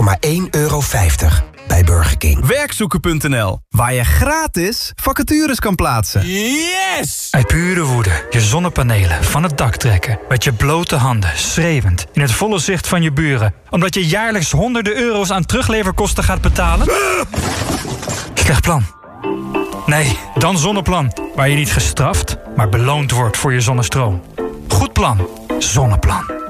voor maar 1,50 euro bij Burger King. Werkzoeken.nl, waar je gratis vacatures kan plaatsen. Yes! Uit pure woede je zonnepanelen van het dak trekken. Met je blote handen, schreeuwend, in het volle zicht van je buren. Omdat je jaarlijks honderden euro's aan terugleverkosten gaat betalen? Slecht plan. Nee, dan Zonneplan. Waar je niet gestraft, maar beloond wordt voor je zonnestroom. Goed plan. Zonneplan.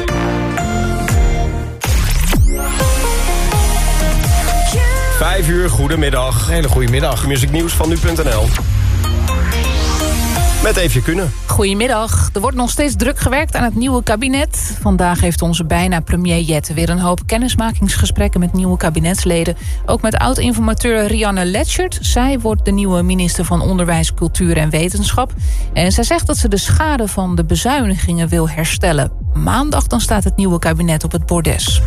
Vijf uur, goedemiddag. Hele goede middag. Muzieknieuws van nu.nl. Met even kunnen. Goedemiddag. Er wordt nog steeds druk gewerkt aan het nieuwe kabinet. Vandaag heeft onze bijna premier Jette weer een hoop kennismakingsgesprekken met nieuwe kabinetsleden. Ook met oud-informateur Rianne Letchert. Zij wordt de nieuwe minister van Onderwijs, Cultuur en Wetenschap. En zij zegt dat ze de schade van de bezuinigingen wil herstellen. Maandag dan staat het nieuwe kabinet op het bordes.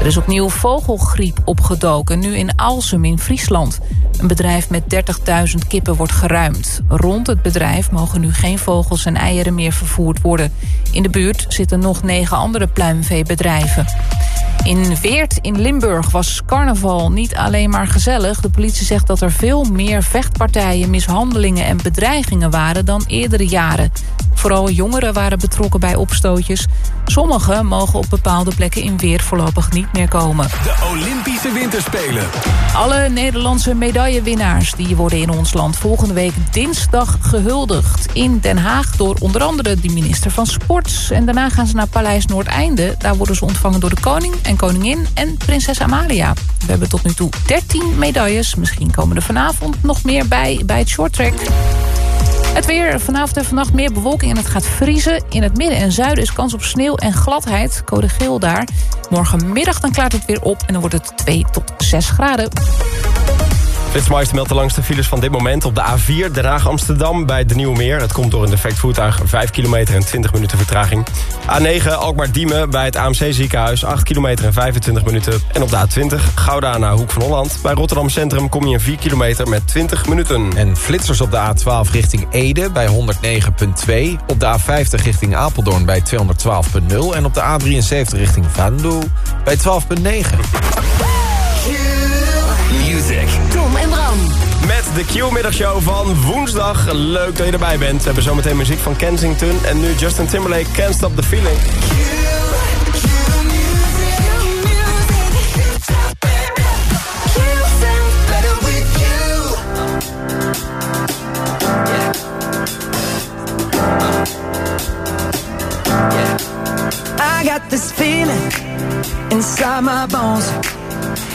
Er is opnieuw vogelgriep opgedoken, nu in Alsum in Friesland. Een bedrijf met 30.000 kippen wordt geruimd. Rond het bedrijf mogen nu geen vogels en eieren meer vervoerd worden. In de buurt zitten nog negen andere pluimveebedrijven. In Weert in Limburg was carnaval niet alleen maar gezellig. De politie zegt dat er veel meer vechtpartijen, mishandelingen en bedreigingen waren dan eerdere jaren. Vooral jongeren waren betrokken bij opstootjes. Sommigen mogen op bepaalde plekken in Weert voorlopig niet meer komen. De Olympische Winterspelen. Alle Nederlandse medaillewinnaars die worden in ons land volgende week dinsdag gehuldigd. In Den Haag door onder andere de minister van Sport. En daarna gaan ze naar Paleis Noordeinde. Daar worden ze ontvangen door de koning en koningin en prinses Amalia. We hebben tot nu toe 13 medailles. Misschien komen er vanavond nog meer bij bij het shorttrack. Het weer vanavond en vannacht meer bewolking en het gaat vriezen. In het midden en zuiden is kans op sneeuw en gladheid. Code geel daar. Morgenmiddag dan klaart het weer op en dan wordt het 2 tot 6 graden. Flitsmeister meldt de langste files van dit moment op de A4 Den Haag-Amsterdam bij de Nieuwe Meer. Het komt door een defect voertuig, 5 kilometer en 20 minuten vertraging. A9 Alkmaar-Diemen bij het AMC ziekenhuis, 8 kilometer en 25 minuten. En op de A20 Gouda naar Hoek van Holland. Bij Rotterdam Centrum kom je in 4 kilometer met 20 minuten. En flitsers op de A12 richting Ede bij 109.2. Op de A50 richting Apeldoorn bij 212.0. En op de A73 richting Vanlo bij 12.9. de Q-middagshow van woensdag. Leuk dat je erbij bent. We hebben zometeen muziek van Kensington. En nu Justin Timberlake, Can't Stop the Feeling. I got this feeling.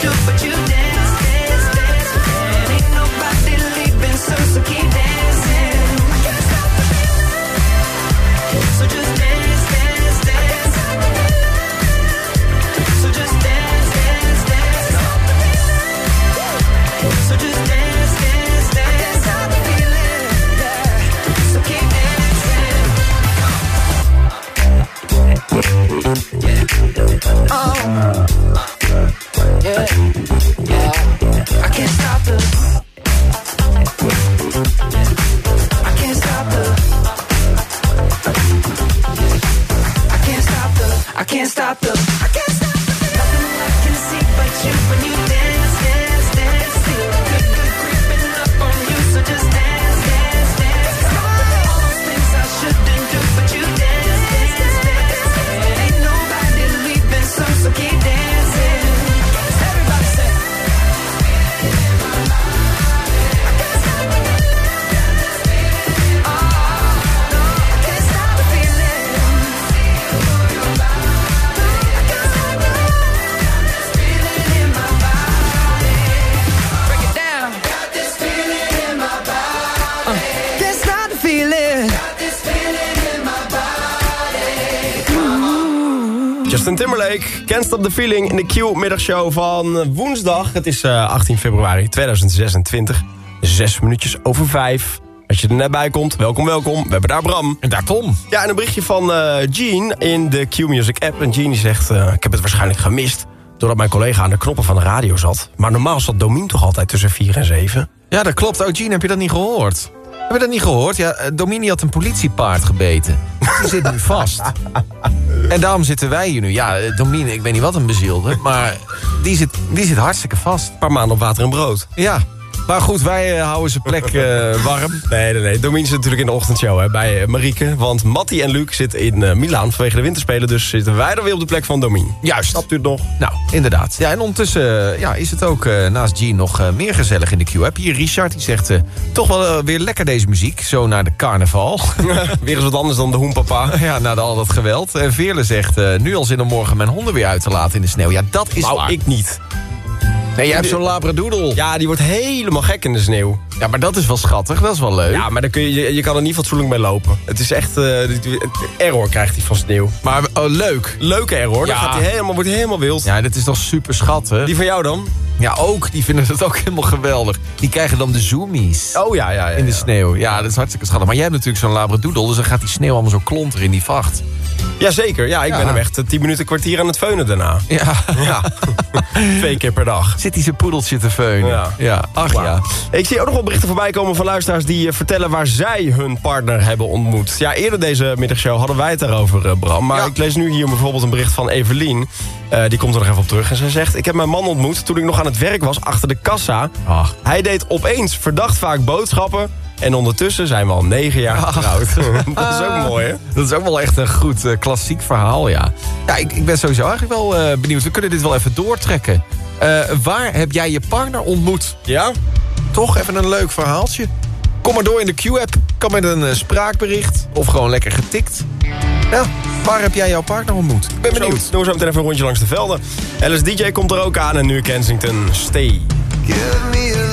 do what you. Can't Stop the Feeling in de Q-middagshow van woensdag. Het is eh, 18 februari 2026. Zes minuutjes over vijf. Als je er net bij komt, welkom, welkom. We hebben daar Bram. En daar Tom. Ja, en een berichtje van eh Gene in de Q-Music app. En Gene zegt, eh, ik heb het waarschijnlijk gemist... doordat mijn collega aan de knoppen van de radio zat. Maar normaal zat Domien toch altijd tussen 4 en 7? Ja, dat klopt. Oh, Gene, heb je dat niet gehoord? Heb je dat niet gehoord? Ja, eh, Domini had een politiepaard gebeten. Die zit nu vast. En daarom zitten wij hier nu. Ja, eh, Domine, ik weet niet wat een bezielde, maar die zit, die zit hartstikke vast. Een paar maanden op water en brood. Ja, maar goed, wij eh, houden zijn plek eh, warm. Nee, nee, nee. Domien zit natuurlijk in de ochtendshow hè, bij eh, Marieke. Want Matti en Luc zitten in eh, Milaan vanwege de winterspelen. Dus zitten wij dan weer op de plek van Domien. Juist. Snapt u het nog? Nou, inderdaad. Ja, en ondertussen ja, is het ook naast Gene nog meer gezellig in de Q-app. Hier Richard, die zegt toch wel weer lekker deze muziek. Zo naar de carnaval. weer eens wat anders dan de hoenpapa. ja, na al dat geweld. En Veerle zegt nu al zin om morgen mijn honden weer uit te laten in de sneeuw. Ja, dat is Nou, waar. ik niet. Nee, jij hebt zo'n labradoodle. Ja, die wordt helemaal gek in de sneeuw. Ja, maar dat is wel schattig. Dat is wel leuk. Ja, maar dan kun je, je, je kan er niet fatsoenlijk mee lopen. Het is echt... eh, error krijgt hij van sneeuw. Maar oh, leuk. Leuke error. Dan gaat hij helemaal, wordt hij helemaal wild. Ja, dit is toch super schattig? Die van jou dan? Ja, ook. Die vinden het ook helemaal geweldig. Die krijgen dan de zoomies. Oh ja, ja, ja. In de ja. sneeuw. Ja, dat is hartstikke schattig. Maar jij hebt natuurlijk zo'n labradoodle, dus dan gaat die sneeuw allemaal zo klonteren in die vacht. Jazeker, ja, ik Ja. ben hem echt eh, 10 minuten kwartier aan het feunen daarna. Ja. Ja, twee keer per dag. Zit hij zijn poedeltje te feunen. Ja. ja. Ach ja. Ik zie ook nog wel berichten voorbij komen van luisteraars... die eh, vertellen waar zij hun partner hebben ontmoet. Ja, eerder deze middagshow hadden wij het daarover, eh, Bram. Maar Ja. ik lees nu hier bijvoorbeeld een bericht van Evelien. Eh, die komt er nog even op terug. En zij zegt, ik heb mijn man ontmoet toen ik nog aan het werk was achter de kassa. Ach. Hij deed opeens verdacht vaak boodschappen. En ondertussen zijn we al negen jaar getrouwd. dat is ook mooi, hè? Dat is ook wel echt een goed klassiek verhaal, ja. Ja, ik, ik ben sowieso eigenlijk wel benieuwd. We kunnen dit wel even doortrekken. Waar heb jij je partner ontmoet? Ja? Toch even een leuk verhaaltje. Kom maar door in de Q-app. Kan met een eh, spraakbericht of gewoon lekker getikt. Ja, waar heb jij jouw partner ontmoet? Ik ben benieuwd. Zo, doen we zo meteen even een rondje langs de velden. Alice DJ komt er ook aan en nu Kensington. Stay. Give me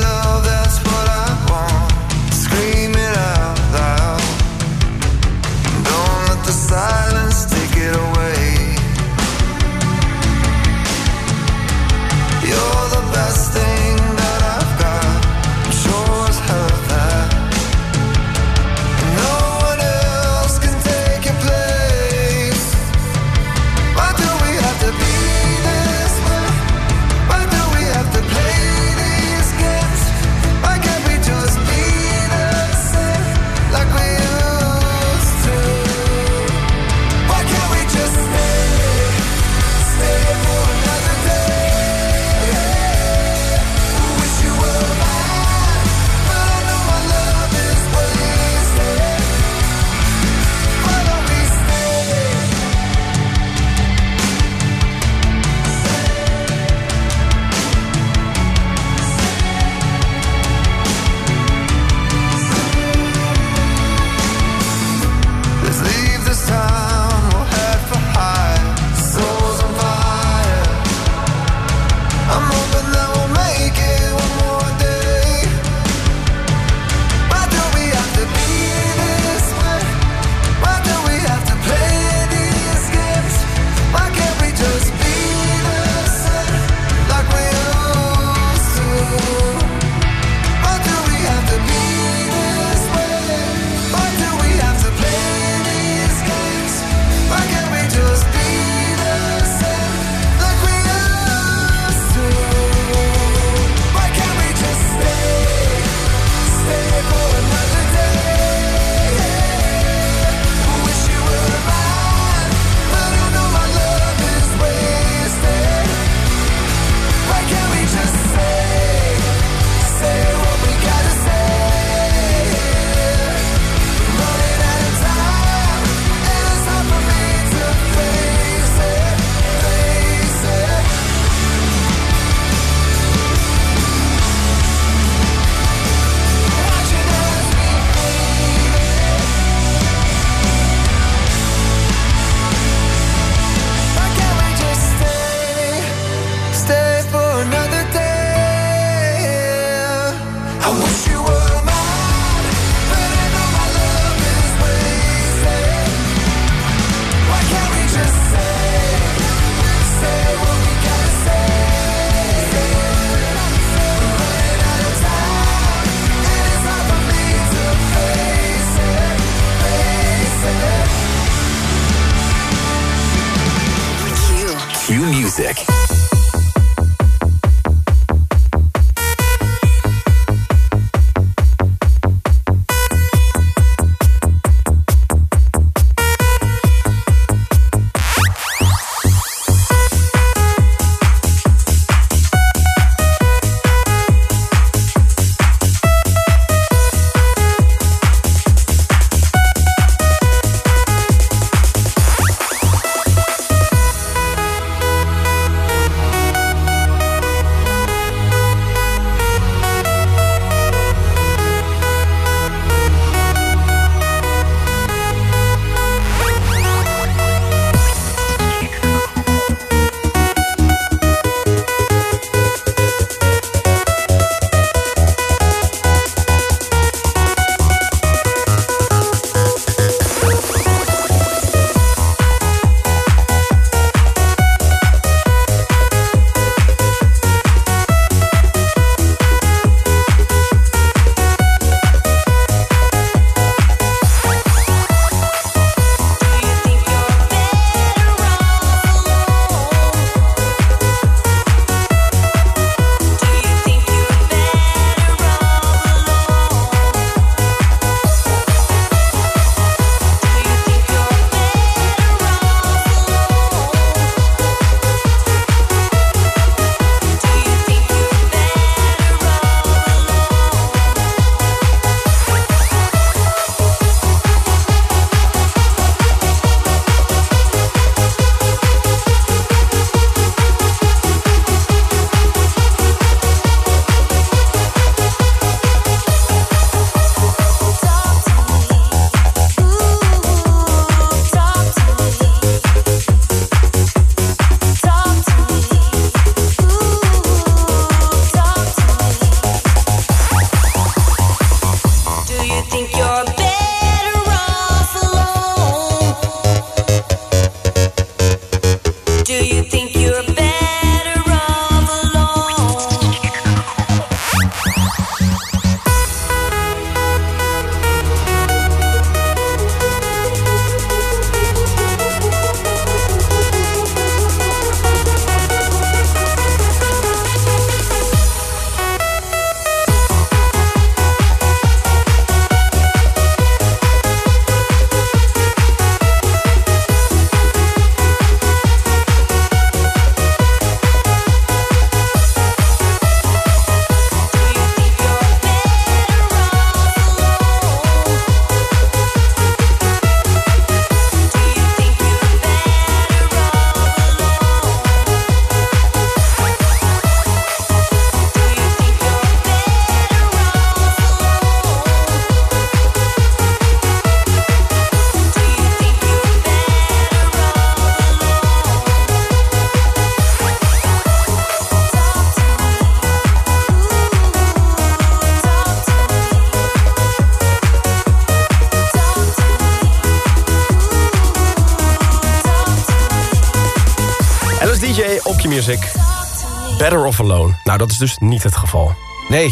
dat is dus niet het geval. Nee,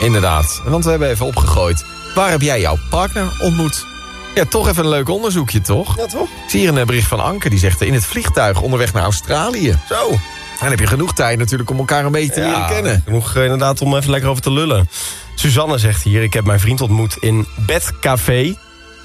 inderdaad. Want we hebben even opgegooid. Waar heb jij jouw partner ontmoet? Ja, toch even een leuk onderzoekje, toch? Ja, toch? Ik zie hier een eh, bericht van Anke, die zegt... eh, in het vliegtuig onderweg naar Australië. Zo. Dan heb je genoeg tijd natuurlijk om elkaar een beetje te leren kennen. Genoeg eh, inderdaad om even lekker over te lullen. Suzanne zegt hier, ik heb mijn vriend ontmoet in Bedcafé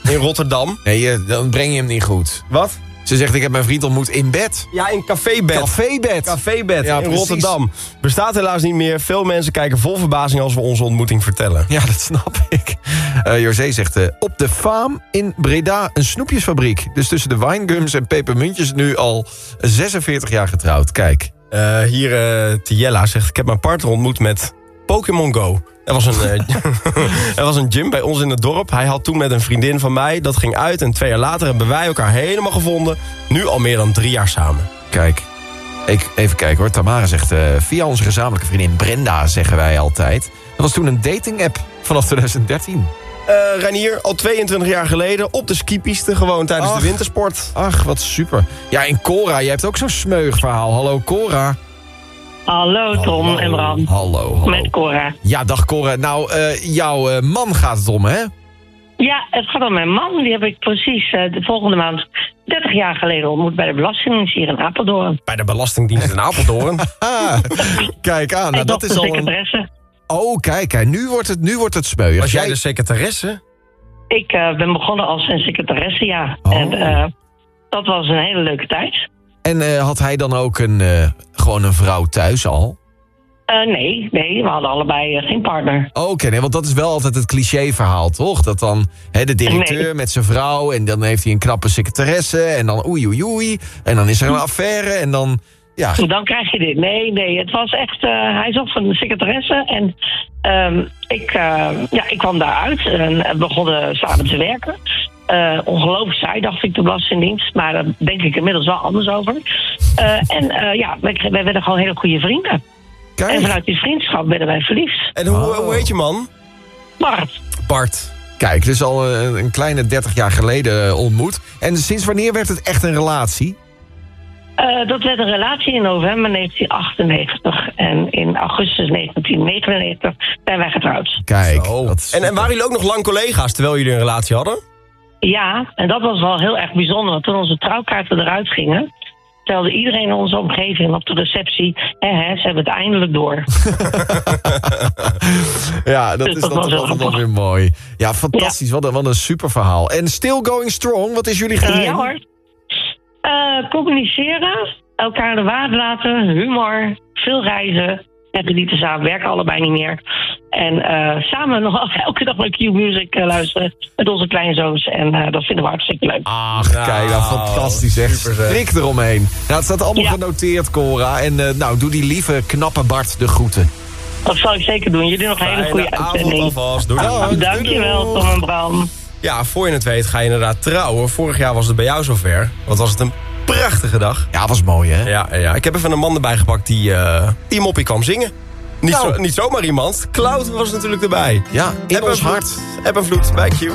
in Rotterdam. Nee, dan breng je hem niet goed. Wat? Ze zegt, ik heb mijn vriend ontmoet in bed. Ja, in Cafébed. Cafébed. Cafébed Ja, in precies. Rotterdam. Bestaat helaas niet meer. Veel mensen kijken vol verbazing als we onze ontmoeting vertellen. Ja, dat snap ik. Eh José zegt, eh, op de faam in Breda een snoepjesfabriek. Dus tussen de winegums en pepermuntjes nu al 46 jaar getrouwd. Kijk. Eh, hier Tiella zegt, ik heb mijn partner ontmoet met Pokémon Go. Er was, een, eh, er was een gym bij ons in het dorp. Hij had toen met een vriendin van mij, dat ging uit. En twee jaar later hebben wij elkaar helemaal gevonden. Nu al meer dan drie jaar samen. Kijk. Ik, even kijken hoor. Tamara zegt, eh, via onze gezamenlijke vriendin Brenda zeggen wij altijd. Dat was toen een dating app vanaf 2013. Eh Reinier, al 22 jaar geleden op de skipiste gewoon tijdens Ach. de wintersport. Ach, wat super. Ja, en Cora, jij hebt ook zo'n smeug verhaal. Hallo Cora. Hallo Tom en Bram. Hallo, hallo. Met Cora. Ja, dag Cora. Nou, eh, jouw eh, man gaat het om, hè? Ja, het gaat om mijn man. Die heb ik precies eh, de volgende maand 30 jaar geleden ontmoet bij de Belastingdienst hier in Apeldoorn. Bij de Belastingdienst in Apeldoorn. Ah, kijk aan. Nou, dat is al een... secretaresse. Oh, kijk, hè, nu wordt het, nu wordt het. Was jij de secretaresse? Ik eh, ben begonnen als een secretaresse, ja. Oh. En eh, dat was een hele leuke tijd. En eh, had hij dan ook een, eh, gewoon een vrouw thuis al? Eh, nee, nee, we hadden allebei geen partner. Oké, nee, want dat is wel altijd het clichéverhaal, toch? Dat dan hè, de directeur Nee. met zijn vrouw... en dan heeft hij een knappe secretaresse... en dan oei oei oei... en dan is er een affaire en dan... Ja, Dan krijg je dit. Nee, nee, het was echt... hij zocht een secretaresse en ehm, ik, ja, ik kwam daaruit en begonnen samen te werken. Eh, ongelooflijk saai, dacht ik, de Belastingdienst. Maar daar denk ik inmiddels wel anders over. Eh, en eh, ja, wij, wij werden gewoon hele goede vrienden. kijk. En vanuit die vriendschap werden wij verliefd. En hoe, Oh. hoe heet je man? Bart, Bart. Kijk, dus al een, een kleine 30 jaar geleden ontmoet. En sinds wanneer werd het echt een relatie? eh, dat werd een relatie in november 1998. En in augustus 1999 zijn wij getrouwd. Kijk. En, en waren jullie ook nog lang collega's terwijl jullie een relatie hadden? Ja, en dat was wel heel erg bijzonder. Want toen onze trouwkaarten eruit gingen... vertelde iedereen in onze omgeving op de receptie... Hè, hè, ze hebben het eindelijk door. Ja, dat Dus is dat dan toch wel weer mooi. Ja, fantastisch. Wat, een, wat een super verhaal. En still going strong, wat is jullie geheim? Ja hoor. Eh, communiceren, elkaar de waarde laten, humor, veel reizen. En genieten samen, werken allebei niet meer. En eh, samen nog elke dag naar Q-Music eh, luisteren met onze kleinzoons. En eh, dat vinden we hartstikke leuk. Ach, kijk, nou, fantastisch. Echt strik eromheen. Nou, het staat allemaal Ja. genoteerd, Cora. En eh, nou, doe die lieve, knappe Bart de groeten. Dat zal ik zeker doen. Jullie nog een hele goede avond uitzending. alvast. Doei, doei. Dankjewel, Tom en Bram. Ja, voor je het weet ga je inderdaad trouwen. Vorig jaar was het bij jou zover. Wat was het een prachtige dag. Ja, was mooi, hè? Ja, ja. ik heb even een man erbij gepakt die, eh die een moppie kwam zingen. Niet, Nou. zo, niet zomaar iemand. Cloud was natuurlijk erbij. Ja, in Eb en ons hart. Eb en vloed bij Q.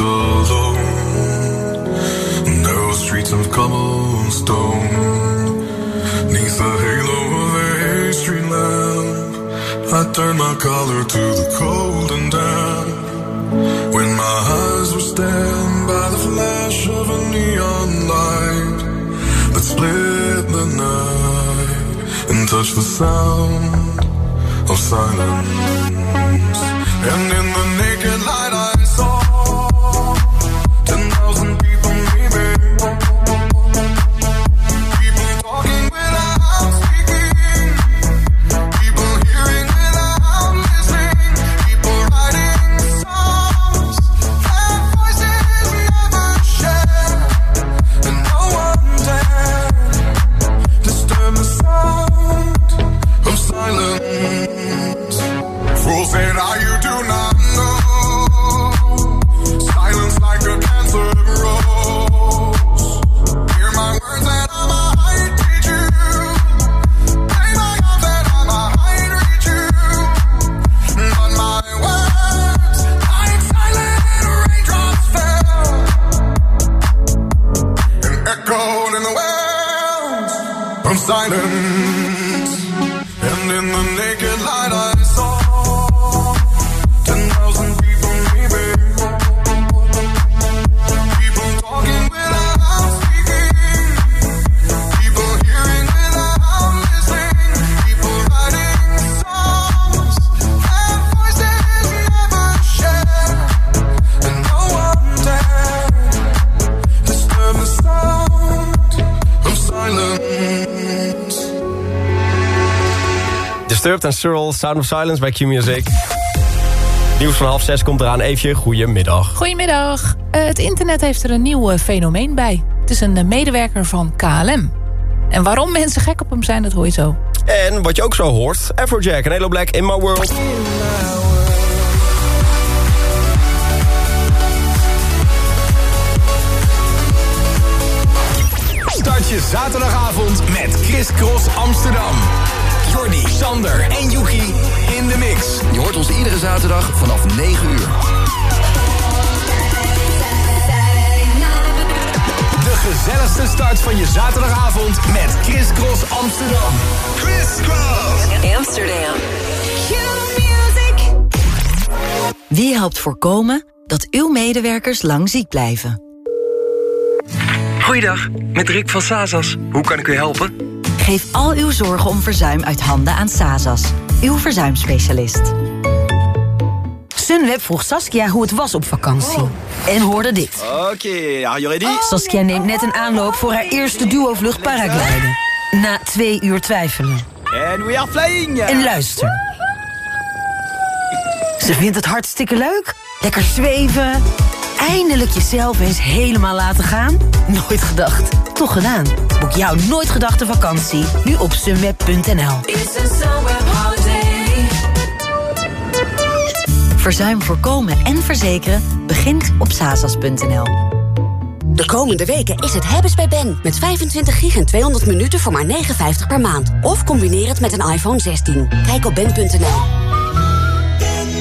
walked alone. Narrow streets of cobblestone. Neath the halo of a street lamp, I turned my collar to the cold and damp. When my eyes were stabbed by the flash of a neon light that split the night and touched the sound of silence. And in the Disturbed en Searle, Sound of Silence bij Q-Music. Nieuws van half zes komt eraan. Eefje, goedemiddag. Goedemiddag. Eh, het internet heeft er een nieuw eh, fenomeen bij. Het is een eh, medewerker van KLM. En waarom mensen gek op hem zijn, dat hoor je zo. En wat je ook zo hoort, Afrojack en Halo Black in My World. Start je zaterdagavond met Chris Cross Amsterdam. Jordi, Sander en Yuki in de mix. Je hoort ons iedere zaterdag vanaf 9 uur. De gezelligste start van je zaterdagavond met Chris Cross Amsterdam. Chris Cross Amsterdam. Wie helpt voorkomen dat uw medewerkers lang ziek blijven? Goeiedag, met Rick van Sazas. Hoe kan ik u helpen? Geef al uw zorgen om verzuim uit handen aan Sazas, uw verzuimspecialist. Sunweb vroeg Saskia hoe het was op vakantie. En hoorde dit. Oké, are you ready? Saskia neemt net een aanloop voor haar eerste duo-vlucht paragliden. Na twee uur twijfelen. And we are flying! En luister. Ze vindt het hartstikke leuk. Lekker zweven. Eindelijk jezelf eens helemaal laten gaan. Nooit gedacht. Toch gedaan. Boek jouw nooit gedachte vakantie. Nu op sunweb.nl. Verzuim voorkomen en verzekeren begint op sasas.nl. De komende weken is het hebben's bij Ben. Met 25 gig en 200 minuten voor maar 59 per maand. Of combineer het met een iPhone 16. Kijk op ben.nl.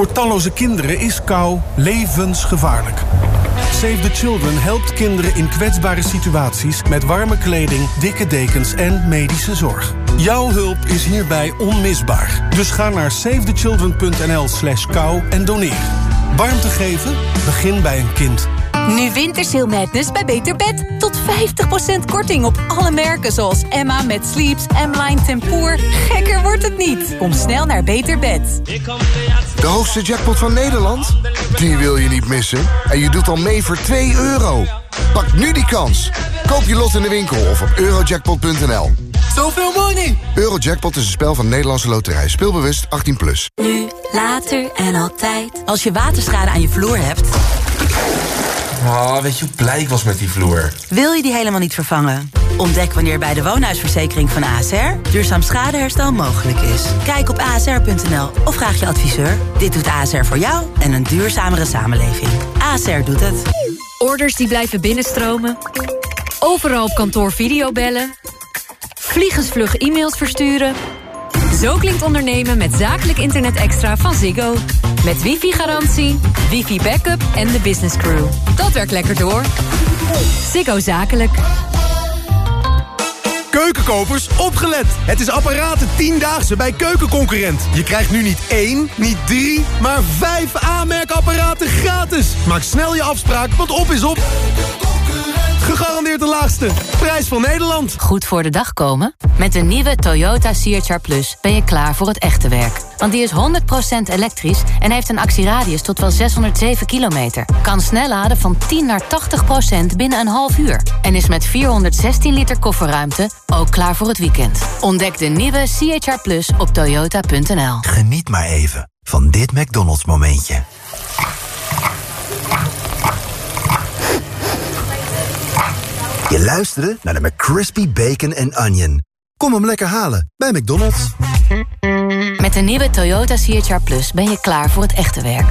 Voor talloze kinderen is kou levensgevaarlijk. Save the Children helpt kinderen in kwetsbare situaties... met warme kleding, dikke dekens en medische zorg. Jouw hulp is hierbij onmisbaar. Dus ga naar savethechildren.nl slash kou en doneer. Warmte geven? Begin bij een kind. Nu Wintersail Madness bij Beter Bed. Tot 50% korting op alle merken zoals Emma met Sleeps, M-Line Tempoor. Gekker wordt het niet. Kom snel naar Beter Bed. De hoogste jackpot van Nederland? Die wil je niet missen. En je doet al mee voor 2 euro. Pak nu die kans. Koop je lot in de winkel of op eurojackpot.nl. Zoveel money! Eurojackpot is een spel van Nederlandse Loterij. Speelbewust 18+. Plus. Nu, later en altijd. Als je waterschade aan je vloer hebt... Oh, weet je hoe blij ik was met die vloer? Wil je die helemaal niet vervangen? Ontdek wanneer bij de woonhuisverzekering van ASR... duurzaam schadeherstel mogelijk is. Kijk op asr.nl of vraag je adviseur. Dit doet ASR voor jou en een duurzamere samenleving. ASR doet het. Orders die blijven binnenstromen. Overal op kantoor videobellen. vliegensvlug e-mails versturen. Zo klinkt ondernemen met zakelijk internet extra van Ziggo. Met wifi-garantie, wifi-backup en de business crew. Dat werkt lekker door. Ziggo Zakelijk. Keukenkopers, opgelet! Het is apparaten 10-daagse bij Keukenconcurrent. Je krijgt nu niet één, niet drie, maar vijf aanmerkapparaten gratis. Maak snel je afspraak, want op is op. Gegarandeerd de laagste. Prijs van Nederland. Goed voor de dag komen? Met de nieuwe Toyota CHR Plus ben je klaar voor het echte werk. Want die is 100% elektrisch en heeft een actieradius tot wel 607 kilometer. Kan snel laden van 10 naar 80% binnen een half uur. En is met 416 liter kofferruimte ook klaar voor het weekend. Ontdek de nieuwe CHR Plus op toyota.nl. Geniet maar even van dit McDonald's momentje. Je luisterde naar de McCrispy Bacon and Onion. Kom hem lekker halen bij McDonald's. Met de nieuwe Toyota CHR Plus ben je klaar voor het echte werk.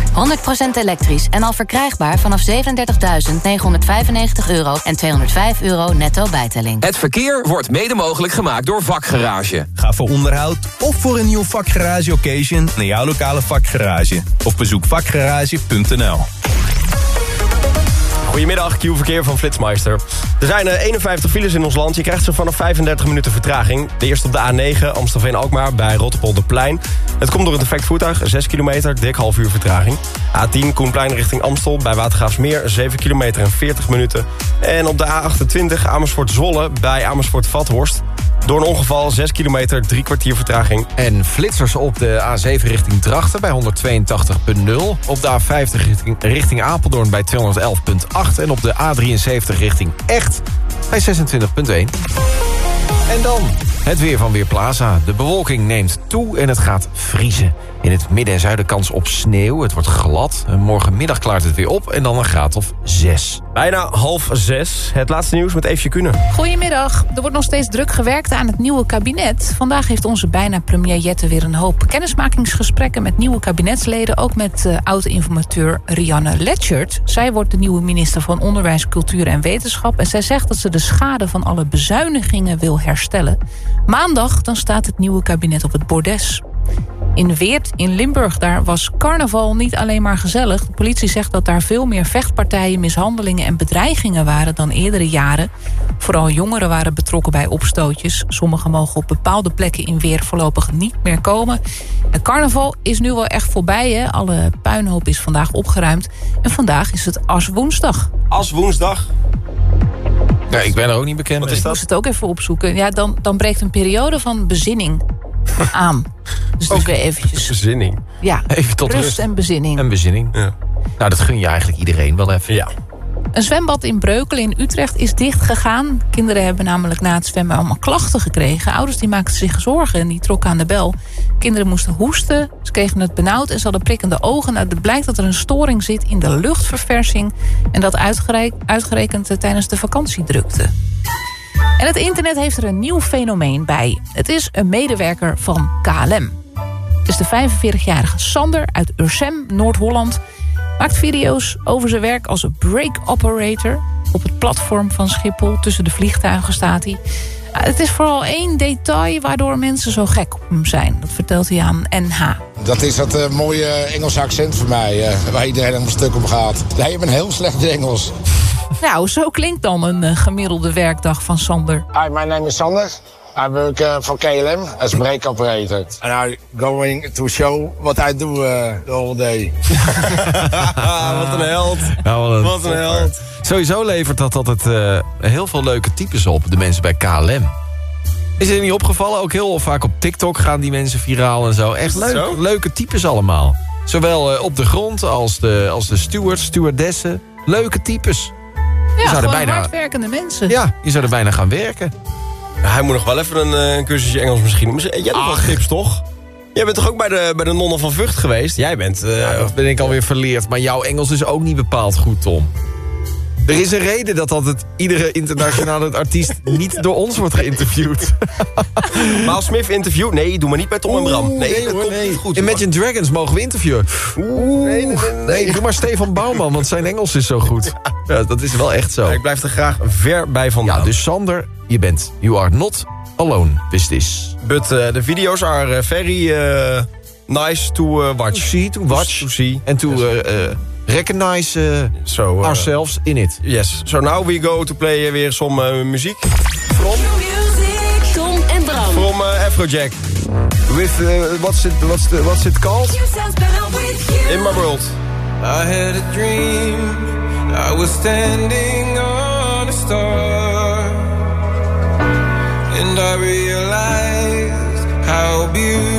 100% elektrisch en al verkrijgbaar vanaf 37.995 euro en 205 euro netto bijtelling. Het verkeer wordt mede mogelijk gemaakt door Vakgarage. Ga voor onderhoud of voor een nieuw vakgarage occasion naar jouw lokale vakgarage. Of bezoek vakgarage.nl. Goedemiddag, Q-verkeer van Flitsmeister. Er zijn eh, 51 files in ons land. Je krijgt ze vanaf 35 minuten vertraging. De eerste op de A9, Amstelveen-Alkmaar, bij Rotterpolderplein. Het komt door een defect voertuig, 6 kilometer, dik half uur vertraging. A10, Koenplein richting Amstel, bij Watergraafsmeer, 7 kilometer en 40 minuten. En op de A28, Amersfoort-Zwolle, bij Amersfoort-Vathorst. Door een ongeval, 6 kilometer, drie kwartier vertraging. En flitsers op de A7 richting Drachten bij 182.0. Op de A50 richting, richting Apeldoorn bij 211.8. En op de A73 richting Echt bij 26.1. En dan het weer van Weerplaza. De bewolking neemt toe en het gaat vriezen. In het midden en zuiden kans op sneeuw. Het wordt glad. Morgenmiddag klaart het weer op en dan een graad of 6. Bijna half zes. Het laatste nieuws met Eefje Kunnen. Goedemiddag. Er wordt nog steeds druk gewerkt aan het nieuwe kabinet. Vandaag heeft onze bijna premier Jette weer een hoop kennismakingsgesprekken... met nieuwe kabinetsleden, ook met uh, oud-informateur Rianne Letchert. Zij wordt de nieuwe minister van Onderwijs, Cultuur en Wetenschap... en zij zegt dat ze de schade van alle bezuinigingen wil herstellen. Maandag dan staat het nieuwe kabinet op het bordes. In Weert in Limburg daar was carnaval niet alleen maar gezellig. De politie zegt dat daar veel meer vechtpartijen, mishandelingen en bedreigingen waren dan eerdere jaren. Vooral jongeren waren betrokken bij opstootjes. Sommigen mogen op bepaalde plekken in Weert voorlopig niet meer komen. En carnaval is nu wel echt voorbij. Hè? Alle puinhoop is vandaag opgeruimd. En vandaag is het Aswoensdag. Aswoensdag? Ja, ik ben er ook niet bekend Wat mee. is Ik dat? moest het ook even opzoeken. Ja, dan, dan breekt een periode van bezinning aan. Dus ook weer eventjes. Bezinning. Ja, Even tot rust, rust. en bezinning. En bezinning. Ja. Nou, dat gun je eigenlijk iedereen wel even. Ja. Een zwembad in Breukelen in Utrecht is dicht gegaan. Kinderen hebben namelijk na het zwemmen allemaal klachten gekregen. Ouders die maakten zich zorgen en die trokken aan de bel. Kinderen moesten hoesten, ze kregen het benauwd... en ze hadden prikkende ogen. Nou, het blijkt dat er een storing zit in de luchtverversing... en dat uitgerek- uitgerekend eh, tijdens de vakantiedrukte. En het internet heeft er een nieuw fenomeen bij. Het is een medewerker van KLM. Het is de 45-jarige Sander uit Ursem, Noord-Holland... maakt video's over zijn werk als break operator. Op het platform van Schiphol tussen de vliegtuigen staat hij. Ah, Het is vooral één detail waardoor mensen zo gek op hem zijn. Dat vertelt hij aan NH. Dat is dat eh, mooie Engelse accent voor mij, eh, waar iedereen helemaal stuk op gaat. Nee, ik ben heel slecht in Engels. Nou, zo klinkt dan een eh, gemiddelde werkdag van Sander. Hi, my name is Sander. I work uh, for KLM as brake operator. And I'm going to show what I do uh, the whole day. Wat een held. Nou, Wat een held. Sowieso levert dat altijd eh, heel veel leuke types op, de mensen bij KLM. Is het niet opgevallen? Ook heel vaak op TikTok gaan die mensen viraal en zo. Echt leuk, Zo? leuke types allemaal. Zowel eh, op de grond als de, als de stewards, stewardessen. Leuke types. Ja, zou er bijna- hardwerkende mensen. Ja, je zou er bijna gaan werken. Hij moet nog wel even een, eh, een cursusje Engels misschien. Jij hebt nog wel tips, toch? Jij bent toch ook bij de, bij de nonnen van Vught geweest? Jij bent... Ja, dat ben ik alweer verleerd. Maar jouw Engels is ook niet bepaald goed, Tom. Er is een reden dat altijd iedere internationale artiest niet door ons wordt geïnterviewd. Maal Smith interview? Nee, doe maar niet bij Tom en Bram. Oeh, Nee, nee, dat hoor, komt nee. niet goed. Imagine Dragons mogen we interviewen. Oeh, nee, nee, nee, doe maar Stefan Bouwman, want zijn Engels is zo goed. Ja, dat is wel echt zo. Ik blijf er graag ver bij vandaan. Ja, dus Sander, je bent, you are not alone, this is. But uh, the videos are uh, very uh, nice to uh, watch. To see, to watch. To see. And to recognize uh, so, ourselves in it. Yes. So now we go to play weer some uh, muziek. From? Tom en Bram. From uh, Afrojack. With, uh, what's, it, what's, the, what's it called? In my world. I had a dream. I was standing on a star. And I realized how beautiful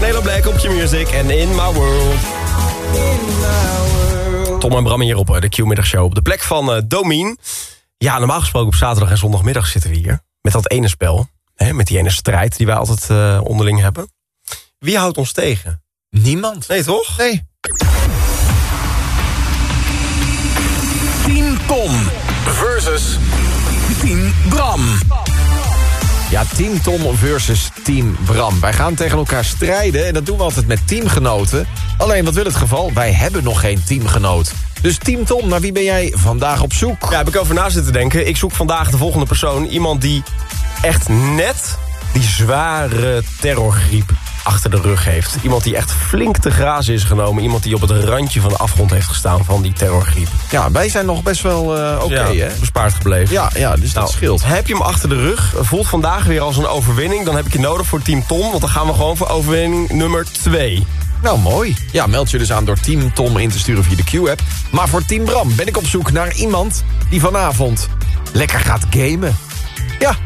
Halo Black op je music en In My World. Tom en Bram hier op eh, de Q-middagshow. Op de plek van uh, Domien. Ja, normaal gesproken op zaterdag en zondagmiddag zitten we hier. Met dat ene spel. Hè, met die ene strijd die wij altijd uh, onderling hebben. Wie houdt ons tegen? Niemand. Nee, toch? Nee. 10 ton versus 10 Bram. Ja, Team Tom versus Team Bram. Wij gaan tegen elkaar strijden en dat doen we altijd met teamgenoten. Alleen, wat wil het geval? Wij hebben nog geen teamgenoot. Dus Team Tom, naar wie ben jij vandaag op zoek? Ja, heb ik over na zitten denken. Ik zoek vandaag de volgende persoon. Iemand die echt net die zware terrorgriep achter de rug heeft. Iemand die echt flink te grazen is genomen. Iemand die op het randje van de afgrond heeft gestaan van die terrorgriep. Ja, wij zijn nog best wel eh, oké, Ja, hè? bespaard gebleven. Ja, ja dus dat Nou, scheelt. Heb je hem achter de rug, voelt vandaag weer als een overwinning... dan heb ik je nodig voor Team Tom, want dan gaan we gewoon voor overwinning nummer 2. Nou, mooi. Ja, meld je dus aan door Team Tom in te sturen via de Q-app. Maar voor Team Bram ben ik op zoek naar iemand die vanavond lekker gaat gamen. Ja,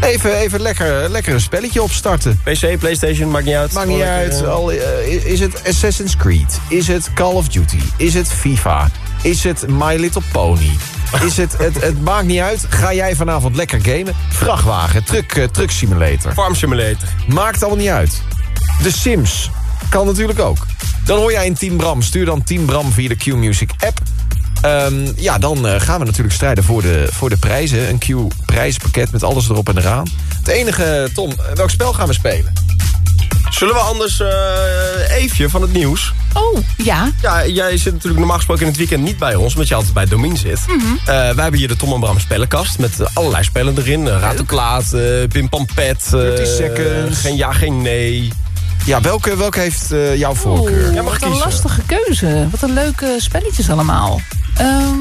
even, even lekker, lekker een spelletje opstarten. PC, Playstation, maakt niet uit. Maakt niet uit. eh, Al, eh, is het Assassin's Creed? Is het Call of Duty? Is het FIFA? Is het My Little Pony? Is het, het, het maakt niet uit. Ga jij vanavond lekker gamen? Vrachtwagen, truck, eh, truck simulator. Farm Simulator. Maakt allemaal niet uit. De Sims kan natuurlijk ook. Dan hoor jij in Team Bram. Stuur dan Team Bram via de Q-Music app. Ehm, ja, dan eh, gaan we natuurlijk strijden voor de, voor de prijzen. Een Q-prijspakket met alles erop en eraan. Het enige, Tom, eh, welk spel gaan we spelen? Zullen we anders eh Eefje van het nieuws... Oh, ja. Ja, jij zit natuurlijk normaal gesproken in het weekend niet bij ons... omdat je altijd bij Domin zit. Mhm. Eh, wij hebben hier de Tom en Bram spellenkast... met allerlei spellen erin. Uh, Raad de Klaat, Pim Pam Pet. 30 seconds. Geen ja, geen nee. Ja, welke, welke heeft eh, jouw voorkeur? Oeh, mag wat een lastige keuze. Wat een leuke spelletjes allemaal. Ehm,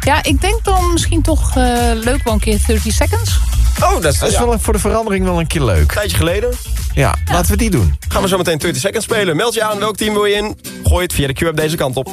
ja, ik denk dan misschien toch eh, leuk wel een keer 30 seconds. Oh, dat is, Dat is ja, wel een- voor de verandering wel een keer leuk. een tijdje geleden. Ja, laten we die doen. Gaan we zo meteen 30 seconds spelen. Meld je aan, welk team wil je in? Gooi het via de Q-app deze kant op. I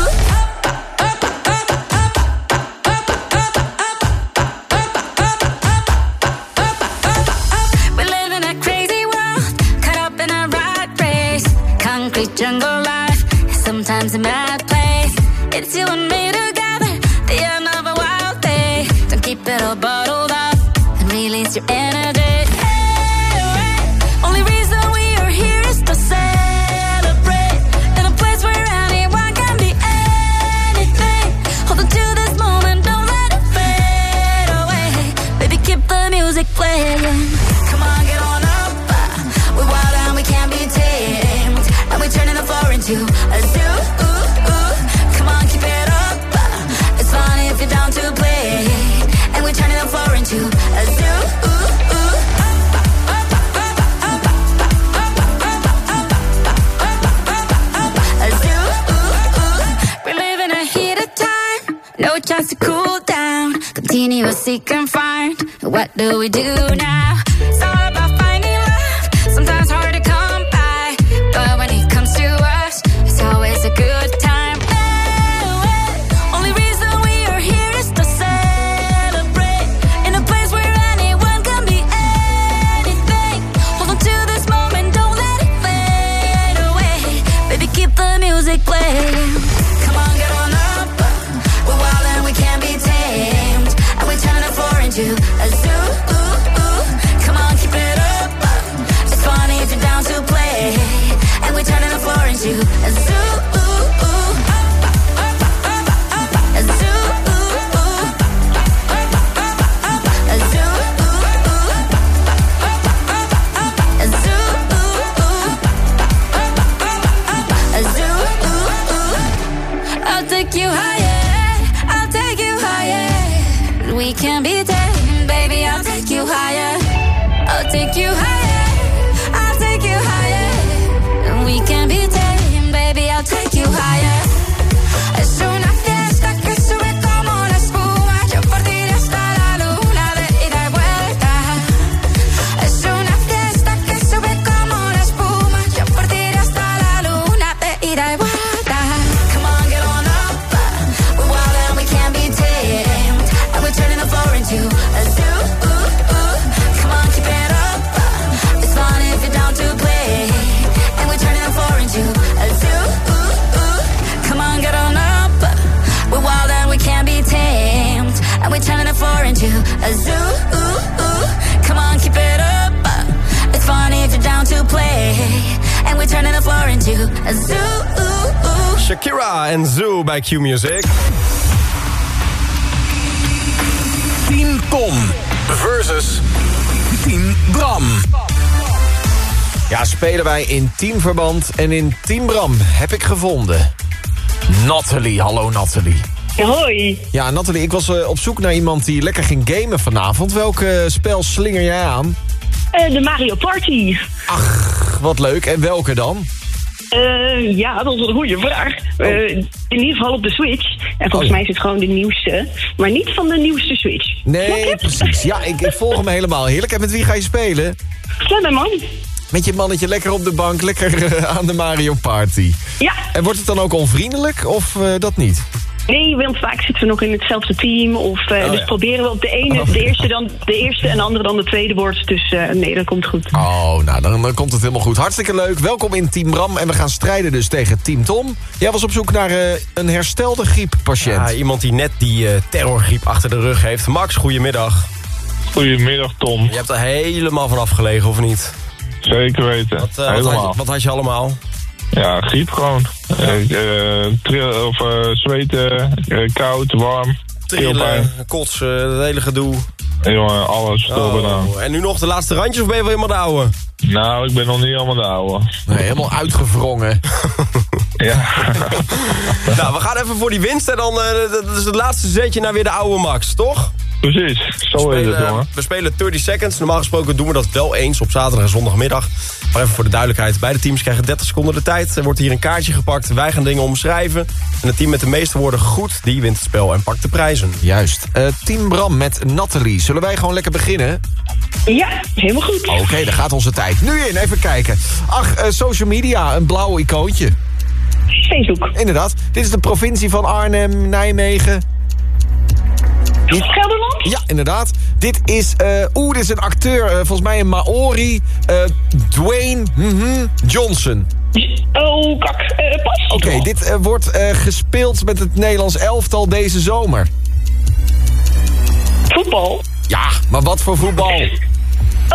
Zoo bij Q Music. 10 ton versus 10 Bram. Ja, spelen wij in teamverband en in teambram heb ik gevonden. Nathalie, hallo Nathalie. Hoi. Ja, Nathalie, ik was eh, op zoek naar iemand die lekker ging gamen vanavond. Welk eh, spel slinger jij aan? Eh, de Mario Party. Ach, wat leuk. En welke dan? Eh, ja, dat is een goede vraag. Eh, in ieder geval op de Switch. En volgens Oh. mij is het gewoon de nieuwste. Maar niet van de nieuwste Switch. Nee, precies. Ja, ik, ik volg hem helemaal. Heerlijk. En met wie ga je spelen? Slim, man. Met je mannetje lekker op de bank, lekker eh, aan de Mario Party. Ja. En wordt het dan ook onvriendelijk of dat niet? Nee, want vaak zitten we nog in hetzelfde team. Of, eh, Oh, dus ja. proberen we op de ene, de eerste, dan de eerste en de andere dan de tweede wordt. Dus eh, nee, dat komt goed. Oh, nou, dan, dan komt het helemaal goed. Hartstikke leuk. Welkom in Team Bram. En we gaan strijden dus tegen Team Tom. Jij was op zoek naar eh, een herstelde grieppatiënt. Ja, iemand die net die eh, terrorgriep achter de rug heeft. Max, goedemiddag. Goedemiddag, Tom. Je hebt er helemaal van afgelegen, of niet? Zeker weten. Wat, wat, Helemaal. had je, wat had je allemaal? Ja, griep gewoon. Eh, eh, trill- of eh, zweten, eh, koud, warm. Trillen, kotsen, het hele gedoe. En jongen, alles. Oh, en nu nog de laatste randjes of ben je wel helemaal de ouwe? Nou, ik ben nog niet helemaal de ouwe. Nee, helemaal uitgevrongen. ja. nou, we gaan even voor die winst en dan eh, dat is het laatste zetje naar weer de oude Max, toch? Precies, zo is het, jongen. we spelen 30 seconds. Normaal gesproken doen we dat wel eens op zaterdag en zondagmiddag. Maar even voor de duidelijkheid. Beide teams krijgen 30 seconden de tijd. Er wordt hier een kaartje gepakt. Wij gaan dingen omschrijven. En het team met de meeste woorden goed, die wint het spel en pakt de prijzen. Juist. Eh, Team Bram met Nathalie. Zullen wij gewoon lekker beginnen? Ja, helemaal goed. Oké, daar gaat onze tijd. Nu in, even kijken. Ach, eh, social media, een blauw icoontje. Facebook. Inderdaad. Dit is de provincie van Arnhem, Nijmegen. Gelderland? Ja, inderdaad. Dit is, eh oeh, dit is een acteur, eh, volgens mij een Maori. Dwayne mhm, Johnson. Oh, kak. Pas. Oké, dit wordt gespeeld met het Nederlands elftal deze zomer. Voetbal? Ja, maar wat voor voetbal?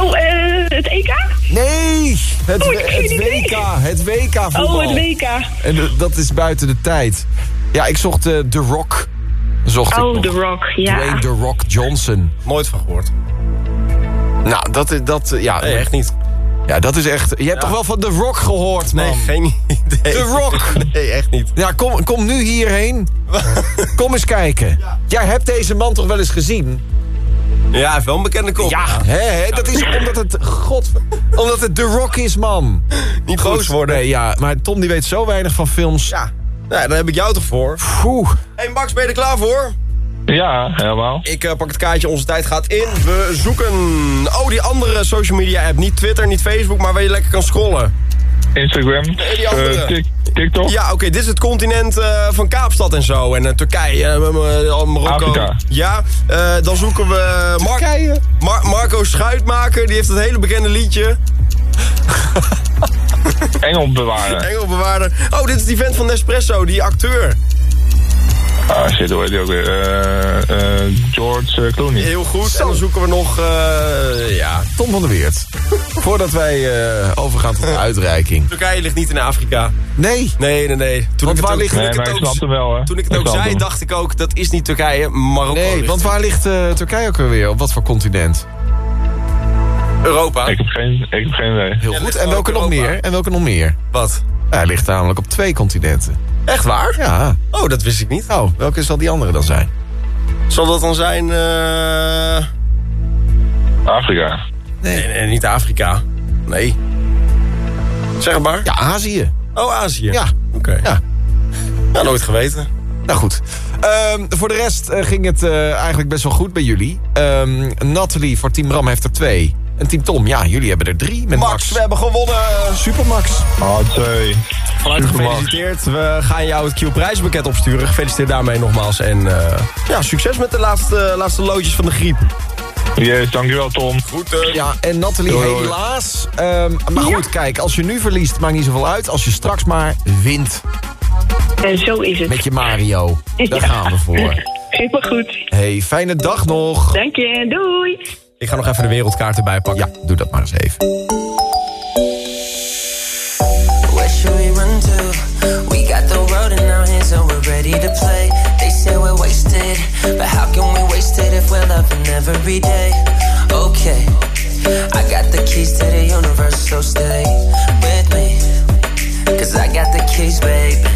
Oh, eh, het EK? Nee, het, Oh, het. WK, het WK voetbal. Oh, het WK. En eh, dat is buiten de tijd. Ja, ik zocht eh, The Rock. Zocht Oh, ik. The Rock, ja. Dwayne The Rock Johnson. Nooit van gehoord. Nou, dat is... Dat, ja, Nee, echt niet. Ja, dat is echt... Je hebt toch wel van The Rock gehoord, man? Nee, geen idee. The Rock. Nee, echt niet. Ja, kom, kom nu hierheen. kom eens kijken. Jij hebt deze man toch wel eens gezien? Ja, hij wel een bekende kop. Ja, hè, hè, dat is omdat het... God, omdat het The Rock is, man. Niet boos worden. Nee, ja, maar Tom die weet zo weinig van films. Ja. Nou, dan heb ik jou toch voor. Oeh. hey Max, ben je er klaar voor? Ja, helemaal. Ik eh, pak het kaartje, onze tijd gaat in. We zoeken... Oh, die andere social media app. Niet Twitter, niet Facebook, maar waar je lekker kan scrollen. Instagram, Nee, die andere. eh, TikTok. Ja, oké, dit is het continent eh, van Kaapstad en zo. En eh, Turkije, eh, eh, Marokko. Afrika. Ja, eh, dan zoeken we... Mar Mar- Marco Schuitmaker, die heeft het hele bekende liedje. Engelbewaarder. Engelbewaarder. Oh, dit is die vent van Nespresso, die acteur. Ah, shit, hoe heet die ook weer? Eh, eh, George eh, Clooney. Heel goed. En dan zoeken we nog... eh, ja, Tom van der Weert. Voordat wij eh, overgaan tot de uitreiking. Turkije ligt niet in Afrika. Nee. Nee, nee, nee. Toen Want ik het waar ook, ligt- Nee, ik ook, wel, hè. toen ik het Ik ook zei, hem. dacht ik ook, dat is niet Turkije, Marokko Nee, want waar ligt eh, Turkije ook weer? Op wat voor continent? Europa. Ik heb geen, ik heb geen idee. Heel Ja, goed. En welke ook nog meer? En welke nog meer? Wat? Hij ligt namelijk op twee continenten. Echt waar? Ja. Oh, dat wist ik niet. Oh, welke zal die andere dan zijn? Zal dat dan zijn... eh, Afrika. Nee, nee, niet Afrika. Nee. Zeg het maar. Ja, Azië. Oh, Azië. Ja. Oké. Ja. Ja, nooit geweten. Nou goed. Ehm, voor de rest eh, ging het eh, eigenlijk best wel goed bij jullie. Ehm Nathalie voor Team Bram heeft er twee. En Team Tom, ja, jullie hebben er drie met Max, Max. we hebben gewonnen. Super Max. Ah, twee. Vanuit Super, gefeliciteerd. We gaan jou het Q prijzenpakket opsturen. Gefeliciteerd daarmee nogmaals. En eh, ja, succes met de laatste, laatste loodjes van de griep. Yes, dankjewel Tom. Goed, eh, Ja, en Nathalie Doei, doei. helaas. Ehm, maar goed, kijk, als je nu verliest, maakt niet zoveel uit. Als je straks maar wint En zo is het. met je Mario. Daar Ja. gaan we voor. Supergoed. Hey, fijne dag nog. Dank je. Doei. Ik ga nog even de wereldkaart erbij pakken. Ja, doe dat maar eens even. Where should we run to? We got the world in our hands and we're ready to play. They say we're wasted, but how can we waste it if we're loving every day? Okay, I got the keys to the universe, so stay with me. Cause I got the keys, babe.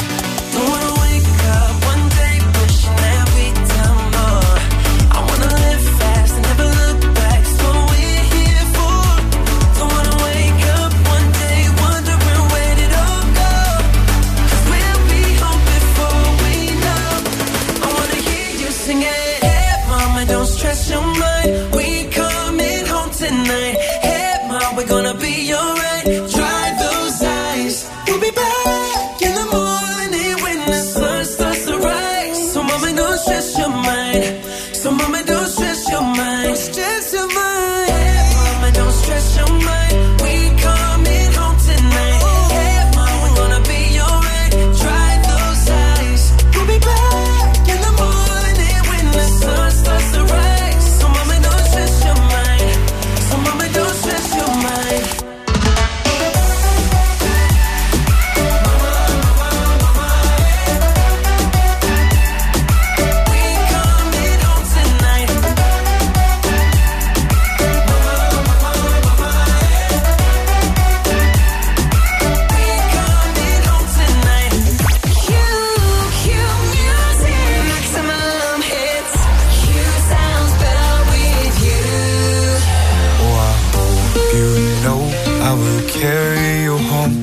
I will carry you home.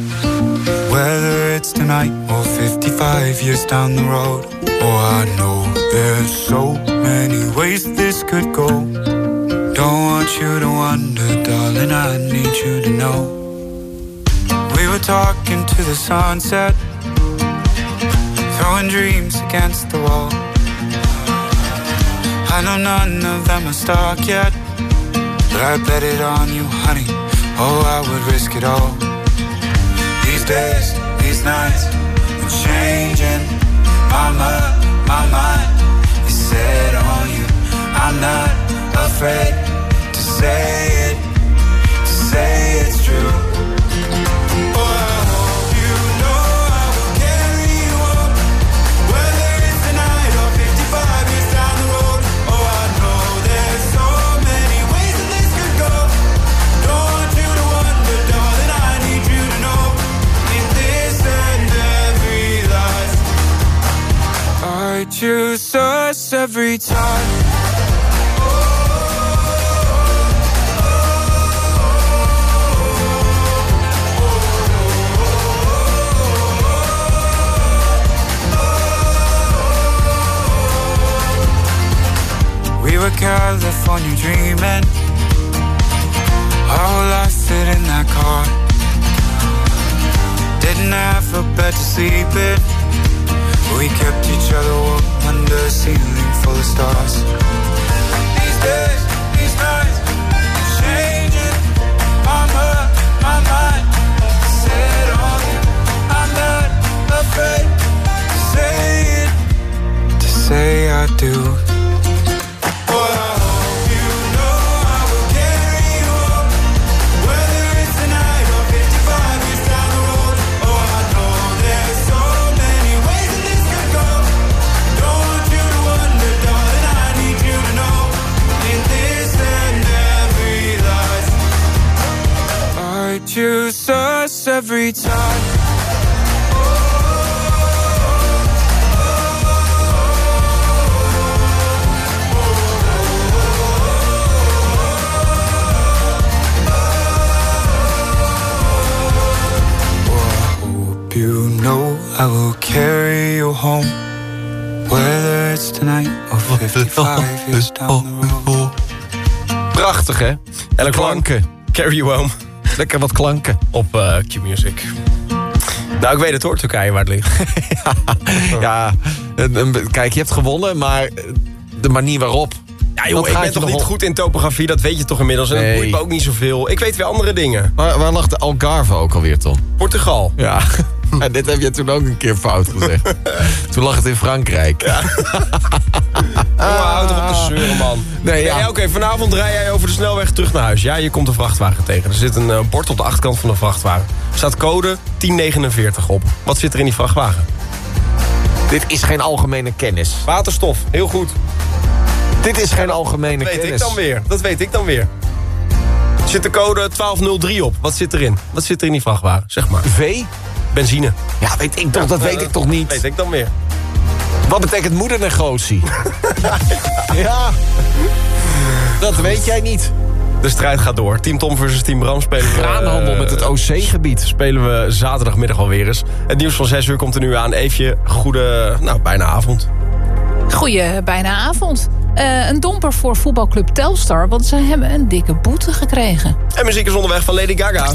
Whether it's tonight or 55 years down the road. Oh, I know there's so many ways this could go. Don't want you to wonder, darling, I need you to know. We were talking to the sunset, throwing dreams against the wall. I know none of them are stuck yet, but I bet it on you, honey Oh, I would risk it all. These days, these nights, I'm changing. My mind, my mind is set on you. I'm not afraid to say it, to say it's true. Choose us every time. We were California dreaming. Our whole life fit in that car. Didn't have a bed to sleep in. We kept each other warm under a ceiling full of stars. These days, these nights, I'm changing. Mind, my mind, hè? En klanken. Carry you home. Lekker wat klanken. Op eh, Q-Music. Nou, ik weet het hoor, Turkije, waar het ligt. Ja, kijk, je hebt gewonnen, maar de manier waarop... Ja joh, ik ben toch niet goed in topografie, dat weet je toch inmiddels. En dat boeit me ook niet zoveel. Ik weet weer andere dingen. Waar, waar lag de Algarve ook alweer, Tom? Portugal. Ja. Ja, dit heb je toen ook een keer fout gezegd. toen lag het in Frankrijk. Ja. Jongen, houd toch op de zeuren, man. Nee, ja. Oké, vanavond rij jij over de snelweg terug naar huis. Ja, je komt een vrachtwagen tegen. Er zit een eh, bord op de achterkant van de vrachtwagen. Er staat code 1049 op. Wat zit er in die vrachtwagen? Dit is geen algemene kennis. Waterstof, heel goed. Dit is geen algemene Dat weet kennis. ik dan weer. Dat weet ik dan weer. Er zit de code 1203 op. Wat zit erin? Wat zit er in die vrachtwagen? Zeg maar. V? Benzine. Ja, weet ik toch, dat weet ik toch niet. Weet ik dan weer. Wat betekent moedernegotie? ja. Dat weet jij niet. De strijd gaat door. Team Tom versus Team Bram spelen we... Graanhandel met het OC-gebied. Spelen we zaterdagmiddag alweer eens. Het nieuws van 6 uur komt er nu aan. Eefje, goede, nou, bijna avond. Goeie bijna avond. Eh, een domper voor voetbalclub Telstar, want ze hebben een dikke boete gekregen. En muziek is onderweg van Lady Gaga.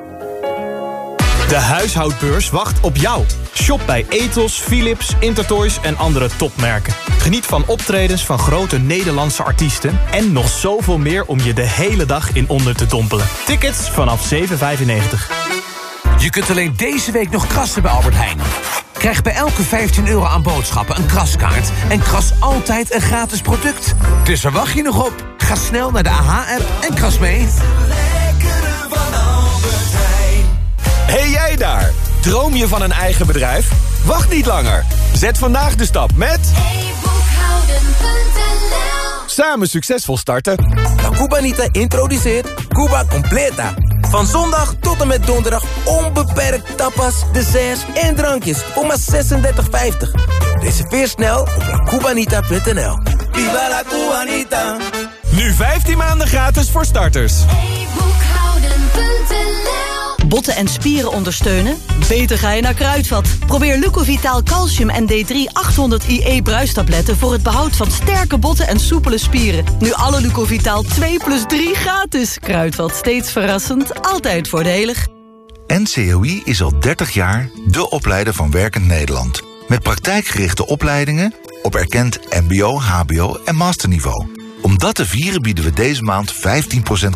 De huishoudbeurs wacht op jou. Shop bij Ethos, Philips, Intertoys en andere topmerken. Geniet van optredens van grote Nederlandse artiesten... en nog zoveel meer om je de hele dag in onder te dompelen. Tickets vanaf 7,95. Je kunt alleen deze week nog krassen bij Albert Heijn. Krijg bij elke 15 euro aan boodschappen een kraskaart... en kras altijd een gratis product. Dus waar wacht je nog op? Ga snel naar de AH-app en kras mee. Hey jij daar! Droom je van een eigen bedrijf? Wacht niet langer. Zet vandaag de stap met... Samen succesvol starten. La Cubanita introduceert Cuba Completa. Van zondag tot en met donderdag onbeperkt tapas, desserts en drankjes voor maar 36,50. Reserveer snel op lacubanita.nl. Viva la Cubanita! Nu 15 maanden gratis voor starters. Botten en spieren ondersteunen? Beter ga je naar Kruidvat. Probeer Lucovitaal Calcium en D3 800 IE bruistabletten... voor het behoud van sterke botten en soepele spieren. Nu alle Lucovitaal 2 plus 3 gratis. Kruidvat, steeds verrassend, altijd voordelig. NCOI is al 30 jaar de opleider van Werkend Nederland. Met praktijkgerichte opleidingen op erkend mbo, hbo en masterniveau. Om dat te vieren bieden we deze maand 15%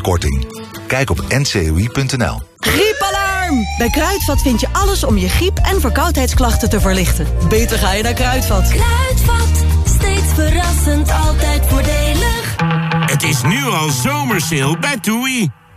korting. Kijk op ncoi.nl. Bij Kruidvat vind je alles om je griep- en verkoudheidsklachten te verlichten. Beter ga je naar Kruidvat. Kruidvat, steeds verrassend, altijd voordelig. Het is nu al zomersale bij TUI.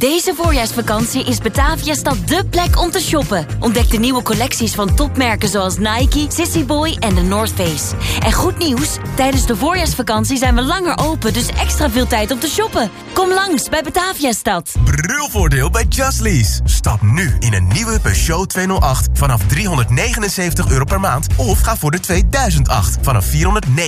Deze voorjaarsvakantie is Bataviastad dé plek om te shoppen. Ontdek de nieuwe collecties van topmerken zoals Nike, Sissy Boy en The North Face. En goed nieuws, tijdens de voorjaarsvakantie zijn we langer open... dus extra veel tijd om te shoppen. Kom langs bij Bataviastad. Brulvoordeel bij Just Lease. Stap nu in een nieuwe Peugeot 208 vanaf 379 euro per maand... of ga voor de 2008 vanaf 409